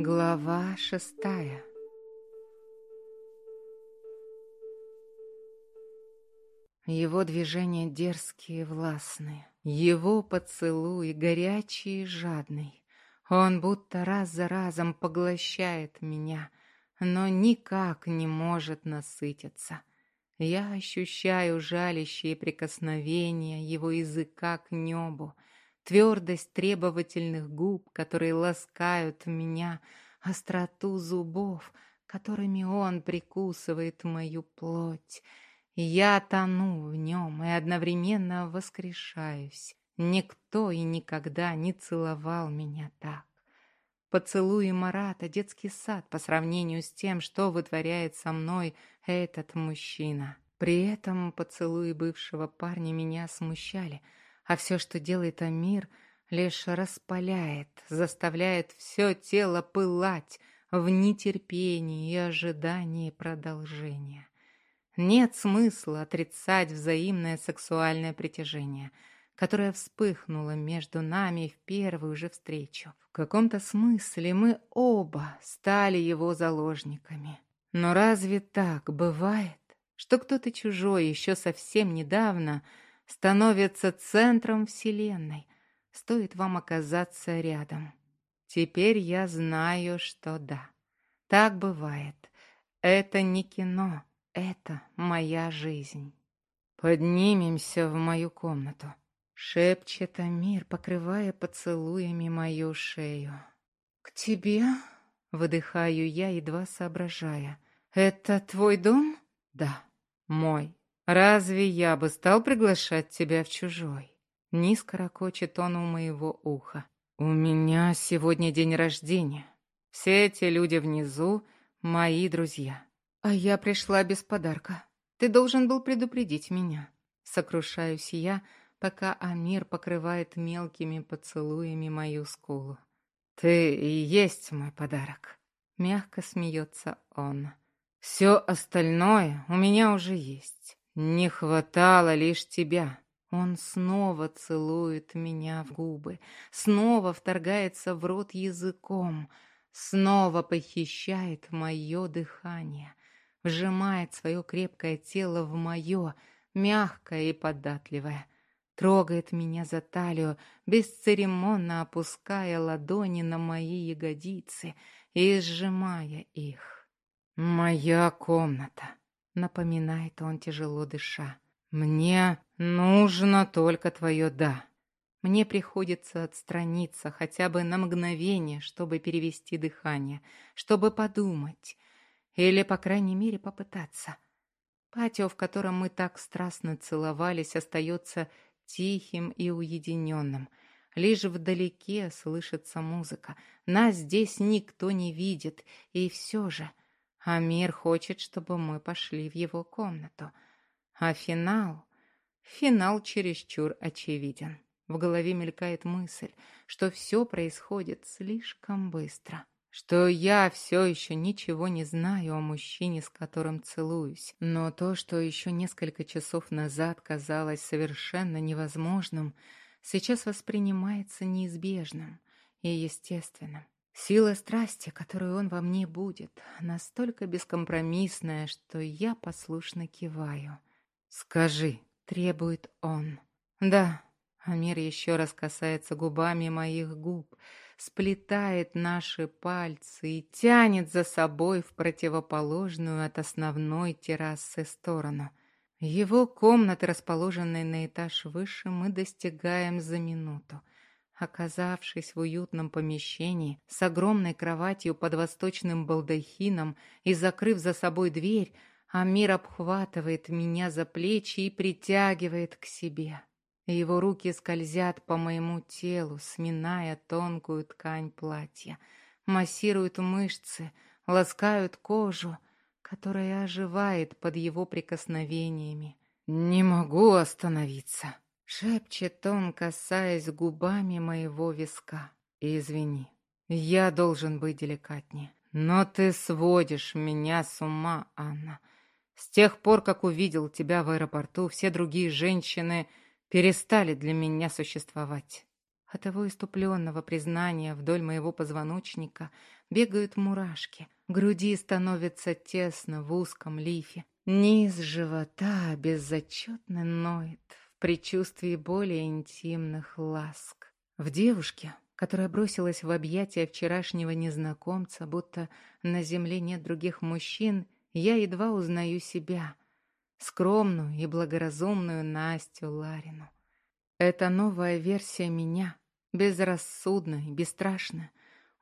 Глава шестая Его движения дерзкие и властные, его поцелуй горячий и жадный. Он будто раз за разом поглощает меня, но никак не может насытиться. Я ощущаю жалящие прикосновения его языка к небу, твердость требовательных губ, которые ласкают меня, остроту зубов, которыми он прикусывает мою плоть — я тону в нем и одновременно воскрешаюсь. Никто и никогда не целовал меня так. Поцелуи Марата — детский сад по сравнению с тем, что вытворяет со мной этот мужчина. При этом поцелуи бывшего парня меня смущали, а все, что делает Амир, лишь распаляет, заставляет все тело пылать в нетерпении и ожидании продолжения. Нет смысла отрицать взаимное сексуальное притяжение, которое вспыхнуло между нами в первую же встречу. В каком-то смысле мы оба стали его заложниками. Но разве так бывает, что кто-то чужой еще совсем недавно становится центром Вселенной, стоит вам оказаться рядом? Теперь я знаю, что да. Так бывает. Это не кино. Это моя жизнь. Поднимемся в мою комнату. Шепчет Амир, покрывая поцелуями мою шею. К тебе? Выдыхаю я, едва соображая. Это твой дом? Да, мой. Разве я бы стал приглашать тебя в чужой? Низко ракочет он у моего уха. У меня сегодня день рождения. Все эти люди внизу — мои друзья. А я пришла без подарка. Ты должен был предупредить меня. Сокрушаюсь я, пока Амир покрывает мелкими поцелуями мою скулу. Ты и есть мой подарок. Мягко смеется он. Все остальное у меня уже есть. Не хватало лишь тебя. Он снова целует меня в губы, снова вторгается в рот языком, снова похищает мое дыхание вжимает свое крепкое тело в мое, мягкое и податливое, трогает меня за талию, бесцеремонно опуская ладони на мои ягодицы и сжимая их. «Моя комната», — напоминает он, тяжело дыша. «Мне нужно только твое «да». Мне приходится отстраниться хотя бы на мгновение, чтобы перевести дыхание, чтобы подумать, или, по крайней мере, попытаться. Патио, в котором мы так страстно целовались, остается тихим и уединенным. Лишь вдалеке слышится музыка. Нас здесь никто не видит, и все же Амир хочет, чтобы мы пошли в его комнату. А финал... Финал чересчур очевиден. В голове мелькает мысль, что все происходит слишком быстро что я все еще ничего не знаю о мужчине, с которым целуюсь. Но то, что еще несколько часов назад казалось совершенно невозможным, сейчас воспринимается неизбежным и естественным. Сила страсти, которую он во мне будет, настолько бескомпромиссная, что я послушно киваю. «Скажи», — требует он. «Да», — Амир еще раз касается губами моих губ — сплетает наши пальцы и тянет за собой в противоположную от основной террасы сторону. Его комнаты, расположенной на этаж выше, мы достигаем за минуту. Оказавшись в уютном помещении с огромной кроватью под восточным балдахином и закрыв за собой дверь, Амир обхватывает меня за плечи и притягивает к себе. Его руки скользят по моему телу, сминая тонкую ткань платья, массируют мышцы, ласкают кожу, которая оживает под его прикосновениями. «Не могу остановиться», — шепчет он, касаясь губами моего виска. «Извини, я должен быть деликатнее. Но ты сводишь меня с ума, Анна. С тех пор, как увидел тебя в аэропорту, все другие женщины перестали для меня существовать. От его иступленного признания вдоль моего позвоночника бегают мурашки. Груди становится тесно в узком лифе. Низ живота беззачетно ноет предчувствии более интимных ласк. В девушке, которая бросилась в объятия вчерашнего незнакомца, будто на земле нет других мужчин, я едва узнаю себя, скромную и благоразумную Настю Ларину. Это новая версия меня, безрассудная, бесстрашная,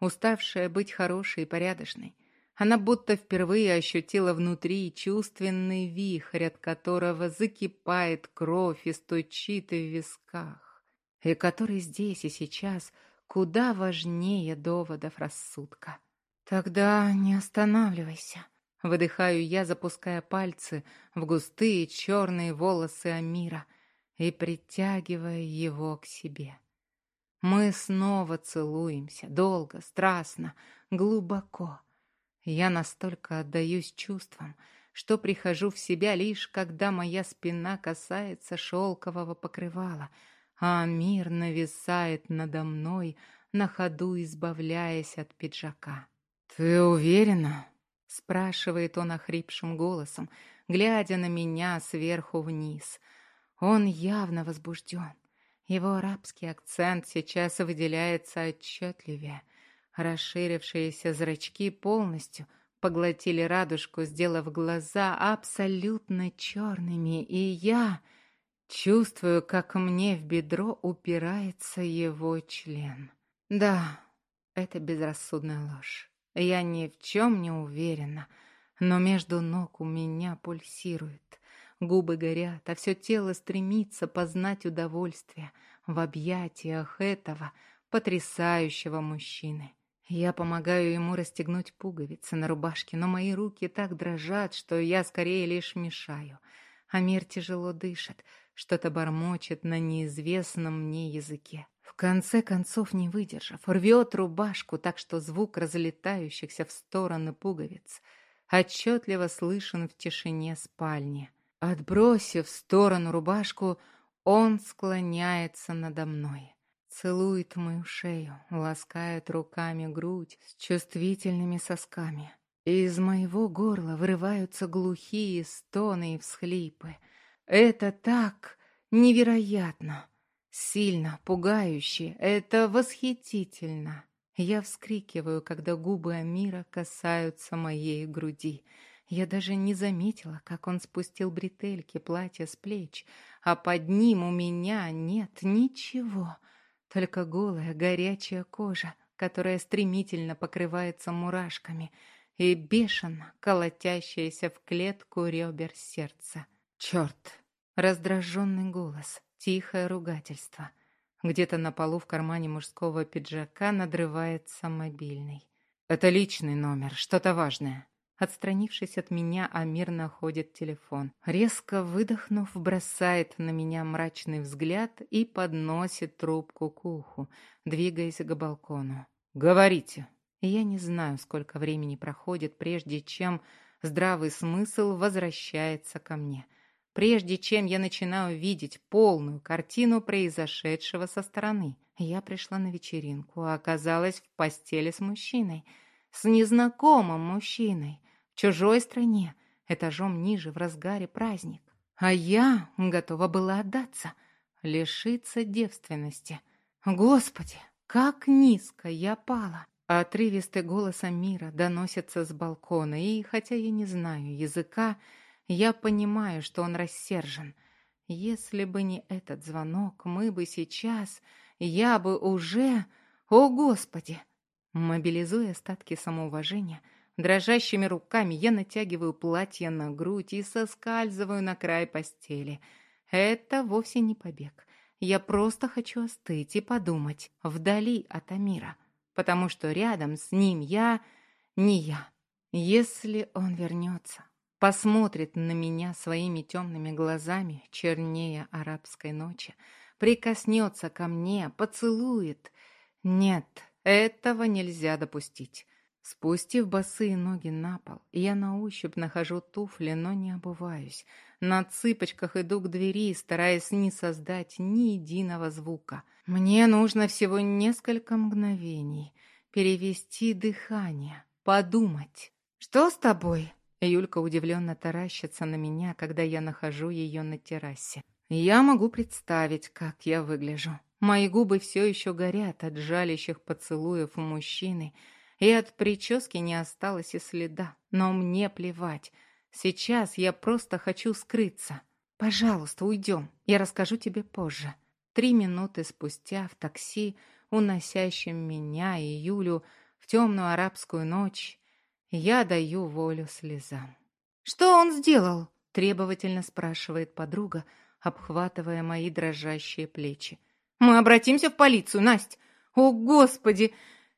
уставшая быть хорошей и порядочной, она будто впервые ощутила внутри чувственный вихрь, от которого закипает кровь и стучит в висках, и который здесь и сейчас куда важнее доводов рассудка. «Тогда не останавливайся», — выдыхаю я, запуская пальцы в густые черные волосы Амира и притягивая его к себе. Мы снова целуемся, долго, страстно, глубоко. Я настолько отдаюсь чувствам, что прихожу в себя лишь когда моя спина касается шелкового покрывала, а мир нависает надо мной, на ходу избавляясь от пиджака. «Ты уверена?» — спрашивает он охрипшим голосом, глядя на меня сверху вниз. Он явно возбужден. Его арабский акцент сейчас выделяется отчетливее — Расширившиеся зрачки полностью поглотили радужку, сделав глаза абсолютно черными, и я чувствую, как мне в бедро упирается его член. Да, это безрассудная ложь. Я ни в чем не уверена, но между ног у меня пульсирует. Губы горят, а все тело стремится познать удовольствие в объятиях этого потрясающего мужчины. Я помогаю ему расстегнуть пуговицы на рубашке, но мои руки так дрожат, что я скорее лишь мешаю. Амир тяжело дышит, что-то бормочет на неизвестном мне языке. В конце концов, не выдержав, рвет рубашку, так что звук разлетающихся в стороны пуговиц отчетливо слышен в тишине спальни. Отбросив в сторону рубашку, он склоняется надо мной. Целует мою шею, ласкает руками грудь с чувствительными сосками. Из моего горла вырываются глухие стоны и всхлипы. Это так невероятно, сильно, пугающе, это восхитительно. Я вскрикиваю, когда губы Амира касаются моей груди. Я даже не заметила, как он спустил бретельки платья с плеч, а под ним у меня нет ничего — только голая горячая кожа, которая стремительно покрывается мурашками и бешено колотящаяся в клетку ребер сердца. Черт! Раздраженный голос, тихое ругательство. Где-то на полу в кармане мужского пиджака надрывается мобильный. «Это личный номер, что-то важное». Отстранившись от меня, Амир находит телефон. Резко выдохнув, бросает на меня мрачный взгляд и подносит трубку к уху, двигаясь к балкону. «Говорите». Я не знаю, сколько времени проходит, прежде чем здравый смысл возвращается ко мне. Прежде чем я начинаю видеть полную картину произошедшего со стороны. Я пришла на вечеринку, а оказалась в постели с мужчиной. С незнакомым мужчиной чужой стране, этажом ниже, в разгаре праздник. А я готова была отдаться, лишиться девственности. Господи, как низко я пала! Отрывистый голос Амира доносится с балкона, и, хотя я не знаю языка, я понимаю, что он рассержен. Если бы не этот звонок, мы бы сейчас... Я бы уже... О, Господи! Мобилизуя остатки самоуважения, Дрожащими руками я натягиваю платье на грудь и соскальзываю на край постели. Это вовсе не побег. Я просто хочу остыть и подумать вдали от Амира, потому что рядом с ним я не я. Если он вернется, посмотрит на меня своими темными глазами, чернее арабской ночи, прикоснется ко мне, поцелует. Нет, этого нельзя допустить. Спустив босые ноги на пол, я на ощупь нахожу туфли, но не обуваюсь. На цыпочках иду к двери, стараясь не создать ни единого звука. Мне нужно всего несколько мгновений, перевести дыхание, подумать. «Что с тобой?» Юлька удивленно таращится на меня, когда я нахожу ее на террасе. Я могу представить, как я выгляжу. Мои губы все еще горят от жалящих поцелуев у мужчины, и от прически не осталось и следа. Но мне плевать. Сейчас я просто хочу скрыться. Пожалуйста, уйдем. Я расскажу тебе позже. Три минуты спустя в такси, уносящем меня и Юлю в темную арабскую ночь, я даю волю слезам. «Что он сделал?» — требовательно спрашивает подруга, обхватывая мои дрожащие плечи. «Мы обратимся в полицию, Насть! О, Господи!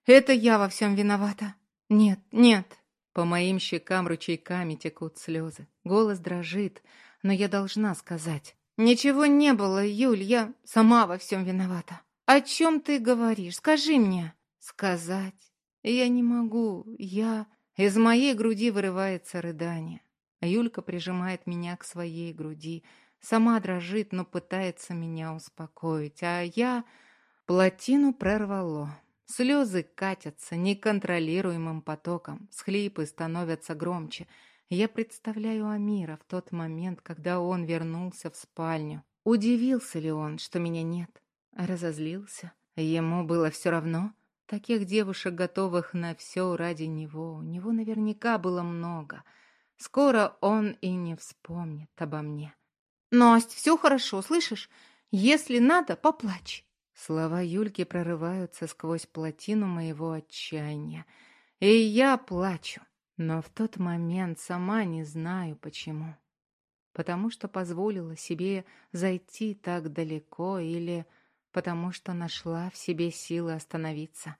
Это я во всем виновата!» «Нет, нет!» По моим щекам ручейками текут слезы. Голос дрожит, но я должна сказать. «Ничего не было, Юль, я сама во всем виновата. О чем ты говоришь? Скажи мне!» «Сказать? Я не могу, я...» Из моей груди вырывается рыдание. Юлька прижимает меня к своей груди. Сама дрожит, но пытается меня успокоить. А я... Плотину прорвало. Слезы катятся неконтролируемым потоком. Схлипы становятся громче. Я представляю Амира в тот момент, когда он вернулся в спальню. Удивился ли он, что меня нет? Разозлился? Ему было все равно? Таких девушек, готовых на все ради него, у него наверняка было много. Скоро он и не вспомнит обо мне. «Насть, все хорошо, слышишь? Если надо, поплачь». Слова Юльки прорываются сквозь плотину моего отчаяния. И я плачу, но в тот момент сама не знаю почему. Потому что позволила себе зайти так далеко или потому что нашла в себе силы остановиться.